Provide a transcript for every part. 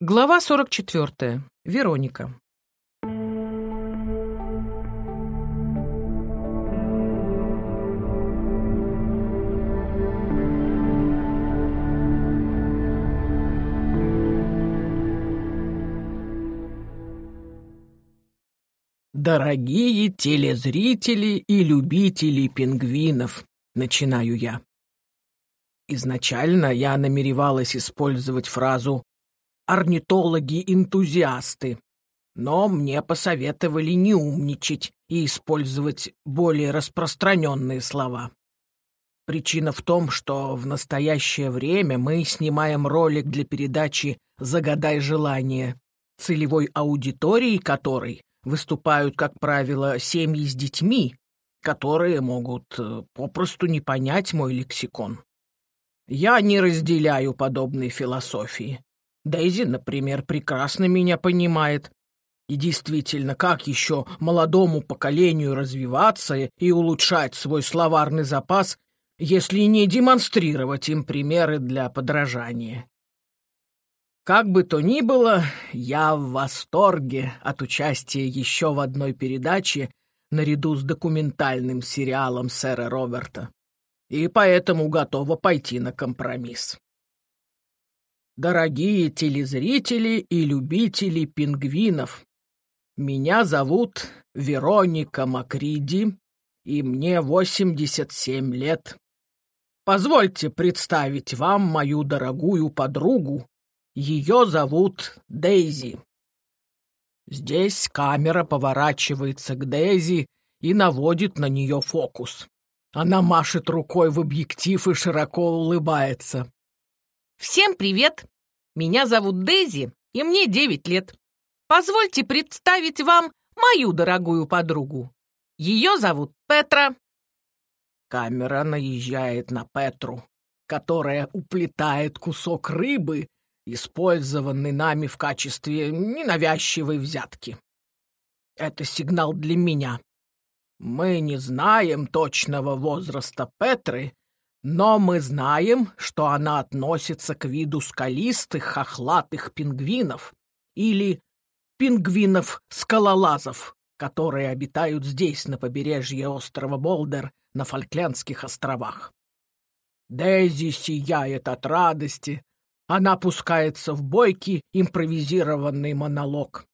Глава 44. Вероника. Дорогие телезрители и любители пингвинов, начинаю я. Изначально я намеревалась использовать фразу орнитологи-энтузиасты, но мне посоветовали не умничать и использовать более распространенные слова. Причина в том, что в настоящее время мы снимаем ролик для передачи «Загадай желание», целевой аудиторией которой выступают, как правило, семьи с детьми, которые могут э, попросту не понять мой лексикон. Я не разделяю подобной философии. Дейзи, например, прекрасно меня понимает. И действительно, как еще молодому поколению развиваться и улучшать свой словарный запас, если не демонстрировать им примеры для подражания? Как бы то ни было, я в восторге от участия еще в одной передаче наряду с документальным сериалом сэра Роберта, и поэтому готова пойти на компромисс. Дорогие телезрители и любители пингвинов, меня зовут Вероника Макриди, и мне 87 лет. Позвольте представить вам мою дорогую подругу. Ее зовут Дейзи. Здесь камера поворачивается к Дейзи и наводит на нее фокус. Она машет рукой в объектив и широко улыбается. Всем привет! Меня зовут Дейзи, и мне 9 лет. Позвольте представить вам мою дорогую подругу. Ее зовут Петра. Камера наезжает на Петру, которая уплетает кусок рыбы, использованный нами в качестве ненавязчивой взятки. Это сигнал для меня. Мы не знаем точного возраста Петры, но мы знаем, что она относится к виду скалистых хохлатых пингвинов или пингвинов-скалолазов, которые обитают здесь, на побережье острова Болдер, на Фольклендских островах. Дейзи сияет от радости. Она пускается в бойкий импровизированный монолог.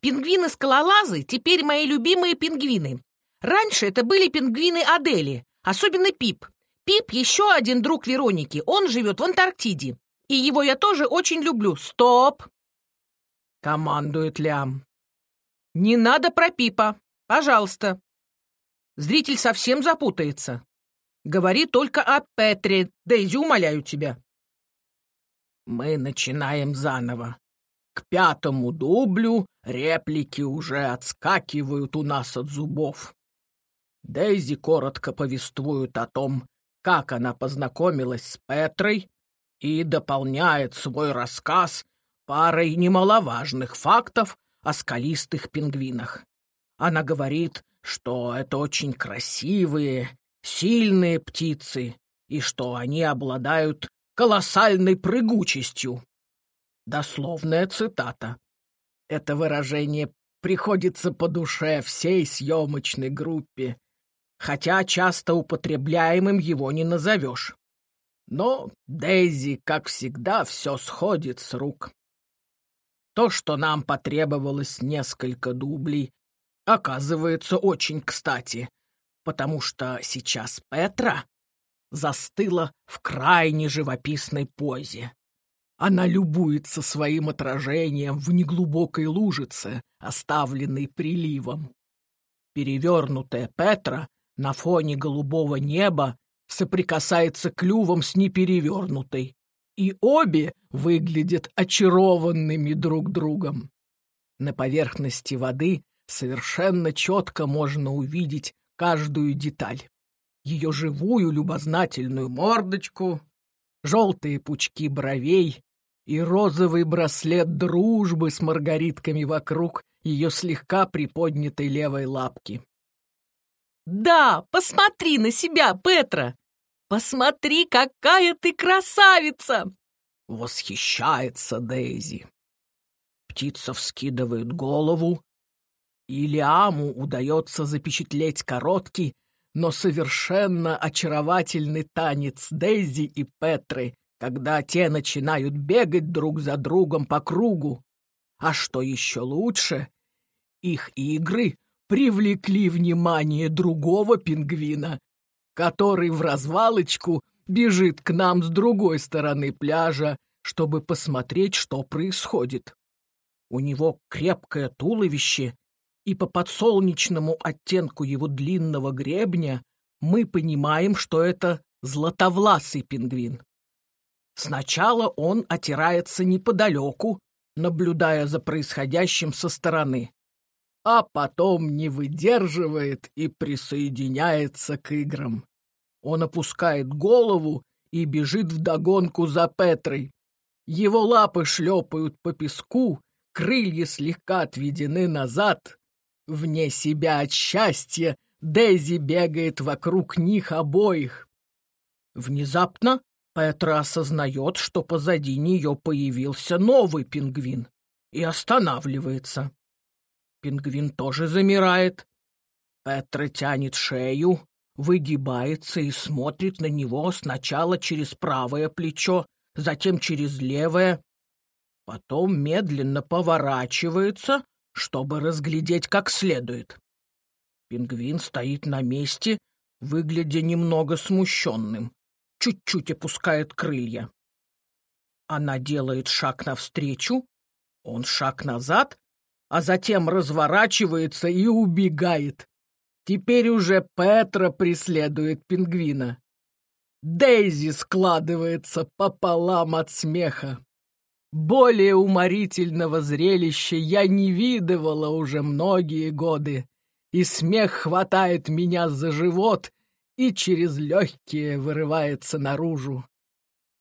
Пингвины-скалолазы теперь мои любимые пингвины. Раньше это были пингвины Адели, особенно Пип. Пип еще один друг Вероники. Он живет в Антарктиде. И его я тоже очень люблю. Стоп! Командует Лям. Не надо про Пипа. Пожалуйста. Зритель совсем запутается. Говори только о Петре. Дейзи, умоляю тебя. Мы начинаем заново. К пятому дублю реплики уже отскакивают у нас от зубов. Дейзи коротко повествует о том, как она познакомилась с Петрой и дополняет свой рассказ парой немаловажных фактов о скалистых пингвинах. Она говорит, что это очень красивые, сильные птицы и что они обладают колоссальной прыгучестью. Дословная цитата. Это выражение приходится по душе всей съемочной группе, хотя часто употребляемым его не назовешь. Но Дейзи, как всегда, все сходит с рук. То, что нам потребовалось несколько дублей, оказывается очень кстати, потому что сейчас Петра застыла в крайне живописной позе. Она любуется своим отражением в неглубокой лужице, оставленной приливом. Перевернутая Петра на фоне голубого неба соприкасается клювом с неперевернутой, и обе выглядят очарованными друг другом. На поверхности воды совершенно четко можно увидеть каждую деталь. Ее живую любознательную мордочку, желтые пучки бровей и розовый браслет дружбы с маргаритками вокруг ее слегка приподнятой левой лапки. Да, посмотри на себя, Петра! Посмотри, какая ты красавица! восхищается Дейзи. Птица вскидывает голову, и Лиаму удается запечатлеть короткий, но совершенно очаровательный танец Дейзи и Петры, когда те начинают бегать друг за другом по кругу. А что еще лучше, их игры привлекли внимание другого пингвина, который в развалочку бежит к нам с другой стороны пляжа, чтобы посмотреть, что происходит. У него крепкое туловище, и по подсолнечному оттенку его длинного гребня мы понимаем, что это златовласый пингвин. Сначала он отирается неподалеку, наблюдая за происходящим со стороны, а потом не выдерживает и присоединяется к играм. Он опускает голову и бежит вдогонку за Петрой. Его лапы шлепают по песку, крылья слегка отведены назад. Вне себя от счастья Дейзи бегает вокруг них обоих. Внезапно Петра осознает, что позади нее появился новый пингвин и останавливается. Пингвин тоже замирает. Петра тянет шею, выгибается и смотрит на него сначала через правое плечо, затем через левое, потом медленно поворачивается, чтобы разглядеть как следует. Пингвин стоит на месте, выглядя немного смущенным, чуть-чуть опускает крылья. Она делает шаг навстречу, он шаг назад, а затем разворачивается и убегает. Теперь уже Петра преследует пингвина. Дейзи складывается пополам от смеха. Более уморительного зрелища я не видывала уже многие годы, и смех хватает меня за живот и через легкие вырывается наружу.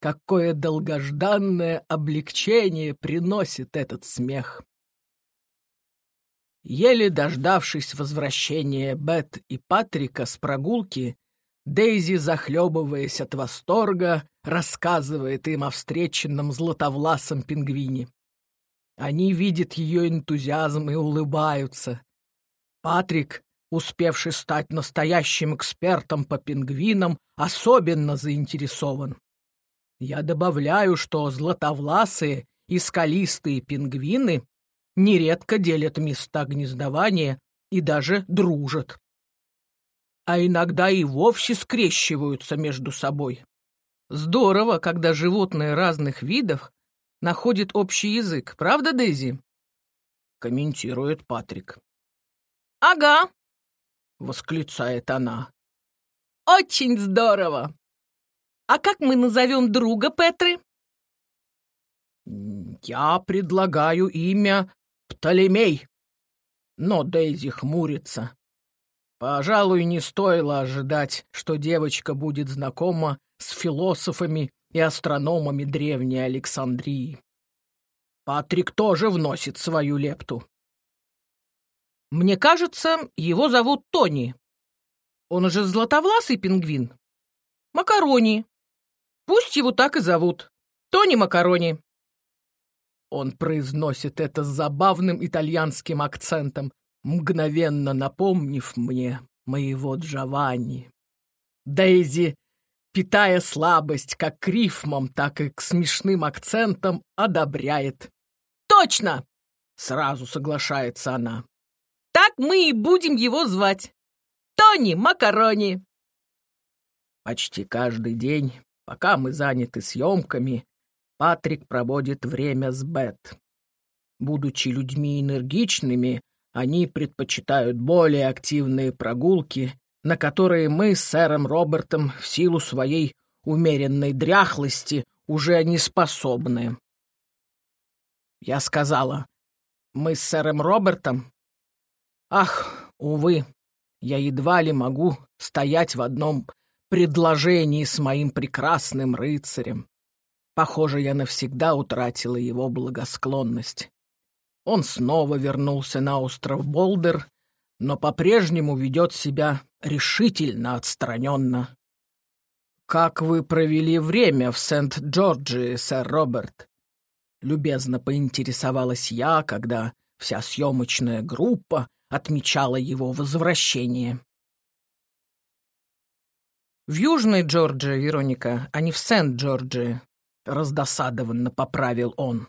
Какое долгожданное облегчение приносит этот смех! Еле дождавшись возвращения Бет и Патрика с прогулки, Дейзи, захлебываясь от восторга, рассказывает им о встреченном златовласом пингвине. Они видят ее энтузиазм и улыбаются. Патрик, успевший стать настоящим экспертом по пингвинам, особенно заинтересован. Я добавляю, что златовласые и скалистые пингвины нередко делят места гнездования и даже дружат а иногда и вовсе скрещиваются между собой. Здорово, когда животные разных видов находят общий язык, правда, Дейзи? Комментирует Патрик. Ага, восклицает она. Очень здорово. А как мы назовем друга Петры? Я предлагаю имя Птолемей. Но Дейзи хмурится. Пожалуй, не стоило ожидать, что девочка будет знакома с философами и астрономами древней Александрии. Патрик тоже вносит свою лепту. Мне кажется, его зовут Тони. Он уже златовласый пингвин. Макарони. Пусть его так и зовут. Тони Макарони. Он произносит это с забавным итальянским акцентом, мгновенно напомнив мне моего Джованни. Дейзи, питая слабость как к рифмам, так и к смешным акцентам, одобряет. «Точно!» — сразу соглашается она. «Так мы и будем его звать. Тони Макарони!» Почти каждый день, пока мы заняты съемками, Патрик проводит время с Бет. Будучи людьми энергичными, они предпочитают более активные прогулки, на которые мы с сэром Робертом в силу своей умеренной дряхлости уже не способны. Я сказала, мы с сэром Робертом? Ах, увы, я едва ли могу стоять в одном предложении с моим прекрасным рыцарем. Похоже, я навсегда утратила его благосклонность. Он снова вернулся на остров Болдер, но по-прежнему ведет себя решительно отстраненно. «Как вы провели время в Сент-Джорджи, сэр Роберт?» Любезно поинтересовалась я, когда вся съемочная группа отмечала его возвращение. «В Южной Джорджии, Вероника, а не в Сент-Джорджии», — раздосадованно поправил он.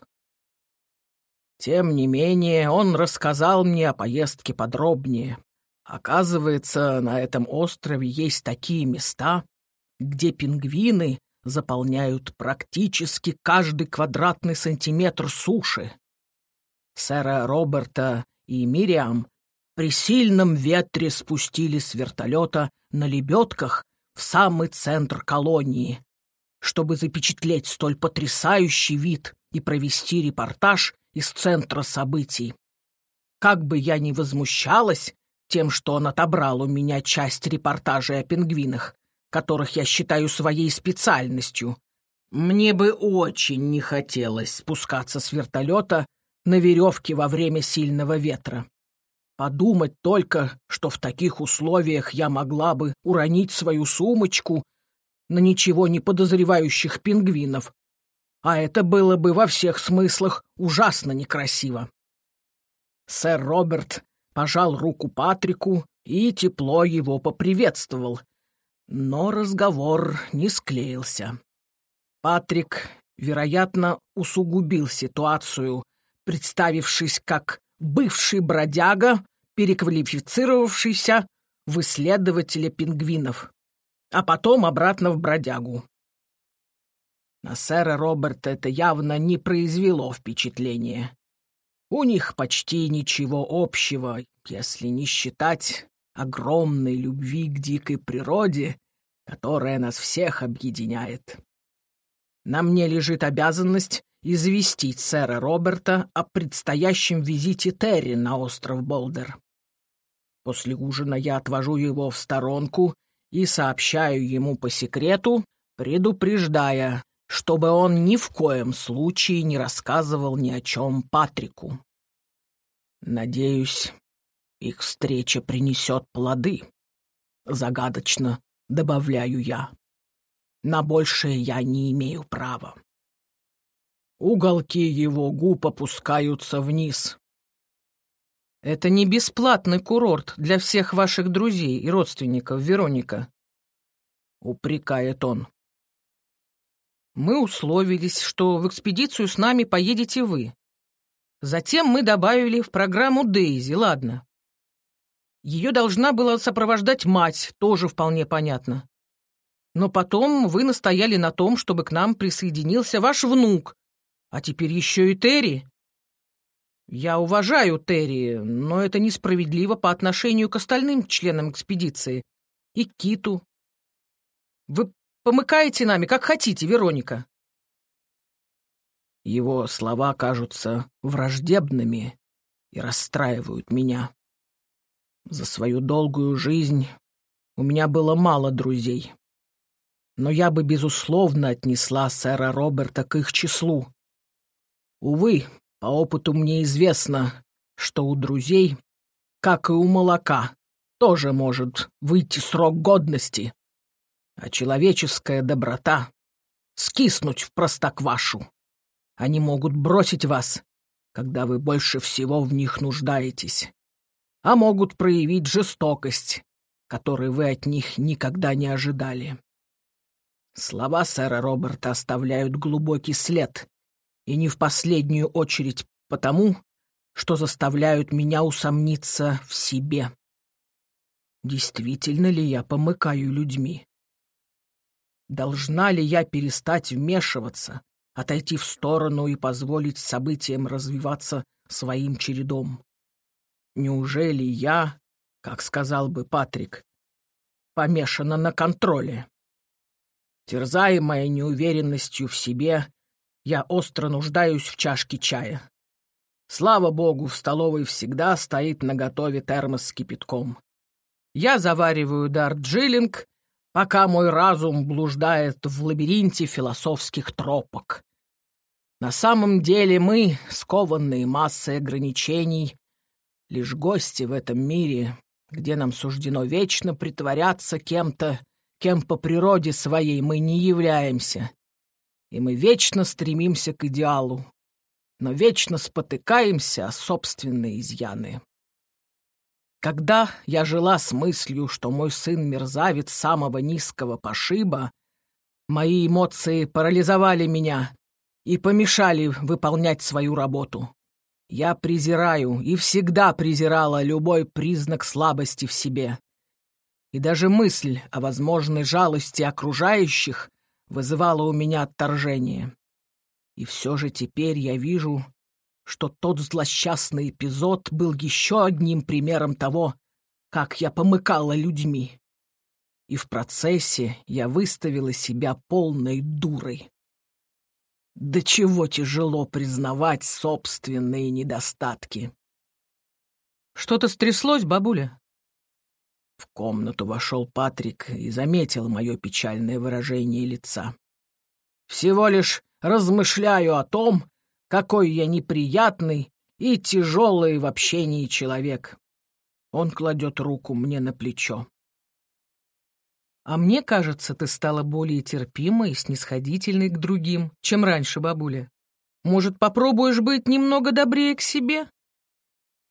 Тем не менее, он рассказал мне о поездке подробнее. Оказывается, на этом острове есть такие места, где пингвины заполняют практически каждый квадратный сантиметр суши. Сэра Роберта и Мириам при сильном ветре спустили с вертолета на лебедках в самый центр колонии, чтобы запечатлеть столь потрясающий вид и провести репортаж из центра событий. Как бы я ни возмущалась тем, что он отобрал у меня часть репортажей о пингвинах, которых я считаю своей специальностью, мне бы очень не хотелось спускаться с вертолета на веревке во время сильного ветра. Подумать только, что в таких условиях я могла бы уронить свою сумочку на ничего не подозревающих пингвинов, а это было бы во всех смыслах ужасно некрасиво. Сэр Роберт пожал руку Патрику и тепло его поприветствовал, но разговор не склеился. Патрик, вероятно, усугубил ситуацию, представившись как бывший бродяга, переквалифицировавшийся в исследователя пингвинов, а потом обратно в бродягу. На сэра Роберта это явно не произвело впечатления. У них почти ничего общего, если не считать огромной любви к дикой природе, которая нас всех объединяет. На мне лежит обязанность известить сэра Роберта о предстоящем визите Терри на остров Болдер. После ужина я отвожу его в сторонку и сообщаю ему по секрету, предупреждая, чтобы он ни в коем случае не рассказывал ни о чем Патрику. Надеюсь, их встреча принесет плоды. Загадочно добавляю я. На большее я не имею права. Уголки его губ опускаются вниз. Это не бесплатный курорт для всех ваших друзей и родственников, Вероника. Упрекает он. Мы условились, что в экспедицию с нами поедете вы. Затем мы добавили в программу Дейзи, ладно. Ее должна была сопровождать мать, тоже вполне понятно. Но потом вы настояли на том, чтобы к нам присоединился ваш внук, а теперь еще и Терри. Я уважаю Терри, но это несправедливо по отношению к остальным членам экспедиции и к Киту. Вы Помыкайте нами, как хотите, Вероника». Его слова кажутся враждебными и расстраивают меня. За свою долгую жизнь у меня было мало друзей. Но я бы, безусловно, отнесла сэра Роберта к их числу. Увы, по опыту мне известно, что у друзей, как и у молока, тоже может выйти срок годности а человеческая доброта — скиснуть в простоквашу. Они могут бросить вас, когда вы больше всего в них нуждаетесь, а могут проявить жестокость, которой вы от них никогда не ожидали. Слова сэра Роберта оставляют глубокий след, и не в последнюю очередь потому, что заставляют меня усомниться в себе. Действительно ли я помыкаю людьми? Должна ли я перестать вмешиваться, отойти в сторону и позволить событиям развиваться своим чередом? Неужели я, как сказал бы Патрик, помешана на контроле? Терзаемая неуверенностью в себе, я остро нуждаюсь в чашке чая. Слава богу, в столовой всегда стоит наготове термос с кипятком. Я завариваю дарджилинг пока мой разум блуждает в лабиринте философских тропок. На самом деле мы, скованные массой ограничений, лишь гости в этом мире, где нам суждено вечно притворяться кем-то, кем по природе своей мы не являемся. И мы вечно стремимся к идеалу, но вечно спотыкаемся о собственные изъяны. Когда я жила с мыслью, что мой сын мерзавец самого низкого пошиба, мои эмоции парализовали меня и помешали выполнять свою работу. Я презираю и всегда презирала любой признак слабости в себе. И даже мысль о возможной жалости окружающих вызывала у меня отторжение. И все же теперь я вижу, что тот злосчастный эпизод был еще одним примером того, как я помыкала людьми. И в процессе я выставила себя полной дурой. До чего тяжело признавать собственные недостатки. Что-то стряслось, бабуля? В комнату вошел Патрик и заметил мое печальное выражение лица. Всего лишь размышляю о том, какой я неприятный и тяжелый в общении человек. Он кладет руку мне на плечо. А мне кажется, ты стала более терпимой и снисходительной к другим, чем раньше, бабуля. Может, попробуешь быть немного добрее к себе?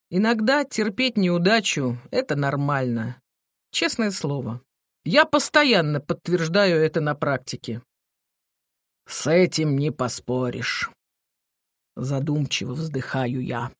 Иногда терпеть неудачу — это нормально. Честное слово. Я постоянно подтверждаю это на практике. С этим не поспоришь. Задумчиво вздыхаю я.